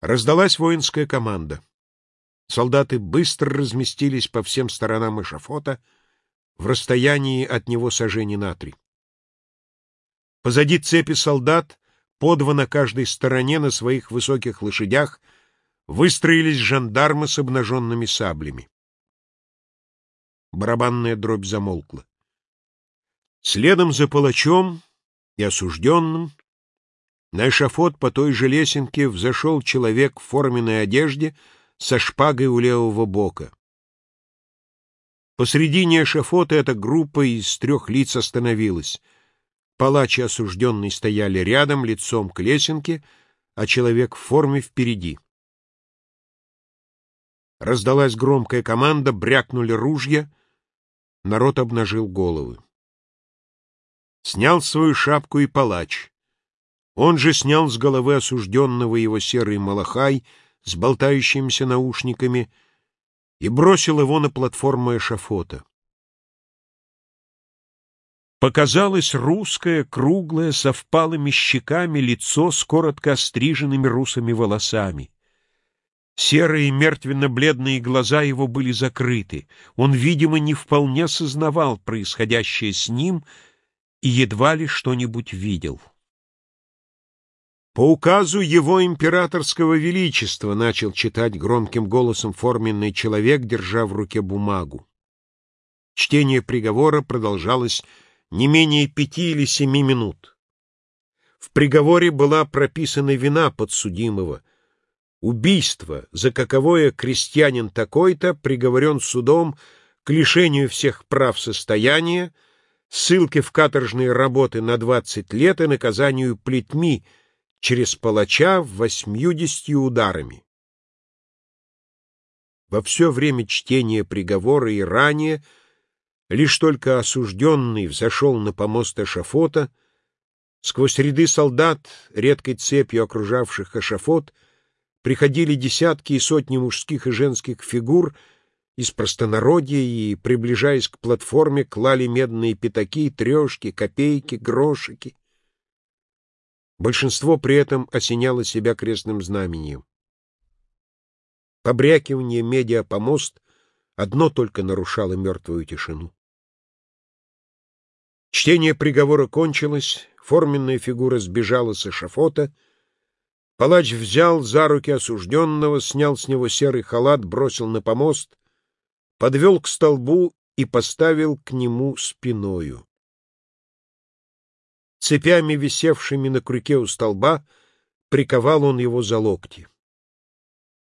Раздалась воинская команда. Солдаты быстро разместились по всем сторонам эшафота в расстоянии от него сожжений на три. Позади цепи солдат, по два на каждой стороне на своих высоких лошадях, выстроились жандармы с обнаженными саблями. Барабанная дробь замолкла. Следом за палачом и осужденным на эшафот по той же лесенке взошел человек в форменной одежде со шпагой у левого бока. Посредине эшафота эта группа из трех лиц остановилась. Палач и осужденный стояли рядом, лицом к лесенке, а человек в форме впереди. Раздалась громкая команда, брякнули ружья, народ обнажил головы. Снял свою шапку и палач. Он же снял с головы осужденного его серый малахай с болтающимися наушниками и бросил его на платформу эшафота. Показалось русское, круглое, со впалыми щеками лицо с коротко остриженными русыми волосами. Серые мертвенно-бледные глаза его были закрыты. Он, видимо, не вполне сознавал происходящее с ним и едва ли что-нибудь видел. По указу его императорского величества начал читать громким голосом форменный человек, держа в руке бумагу. Чтение приговора продолжалось не менее пяти или семи минут. В приговоре была прописана вина подсудимого. Убийство, за каковое крестьянин такой-то приговорен судом к лишению всех прав состояния, ссылке в каторжные работы на двадцать лет и наказанию плетьми — через палача восьмьюдесятью ударами. Во все время чтения приговора и ранее лишь только осужденный взошел на помост эшафота, сквозь ряды солдат, редкой цепью окружавших эшафот, приходили десятки и сотни мужских и женских фигур из простонародья и, приближаясь к платформе, клали медные пятаки, трешки, копейки, грошики. Большинство при этом осеняло себя крестным знамением. Побрякивание меди о помост одно только нарушало мертвую тишину. Чтение приговора кончилось, форменная фигура сбежала с эшафота, палач взял за руки осужденного, снял с него серый халат, бросил на помост, подвел к столбу и поставил к нему спиною. Цепями, висевшими на крюке у столба, приковал он его за локти.